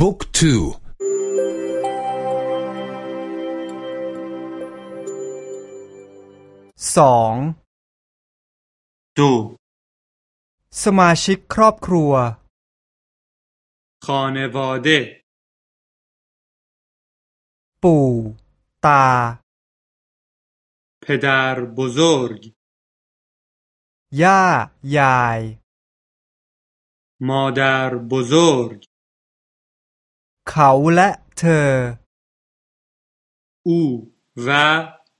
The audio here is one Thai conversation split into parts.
บุ๊กทูสองดูสมาชิกครอบครัว خانواده ปู่ ตา پدر بزرگ ย่า ยาย مادر بزرگ เขาและเธอ او و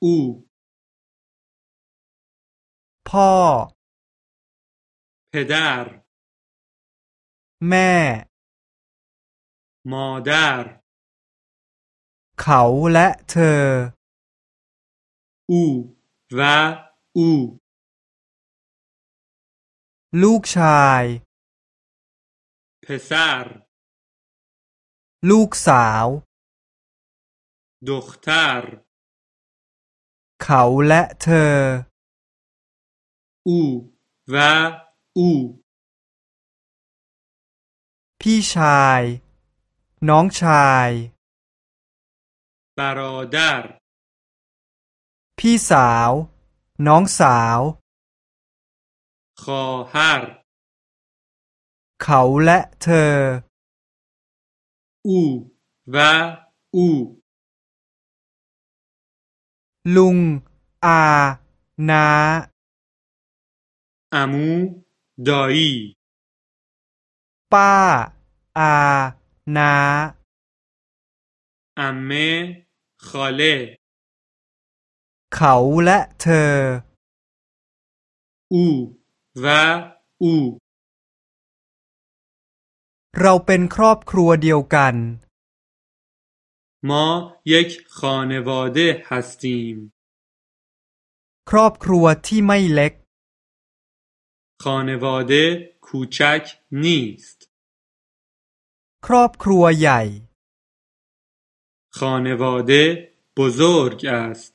او พ่อ پدر แม่ مادر เขาและเธอ او و او ลูกชาย پسر ลูกสาวดุกตาร์เขาและเธอ อูวาอูพี่ชาย น้องชายบารอดาร์พี่สาว น้องสาวคอฮาร์เขาและเธอ อู่แวอู่ลุง อาน้าอามูดอยป้า อาน้าอเมขอเลเขาและเธออูวะอู เราเป็นครอบครัวเดียวกัน ما یک خانواده هستیم ครอบครัวที่ไม่เล็ก خانواده کوچک نیست ครอบครัวใหญ่ خانواده بزرگ است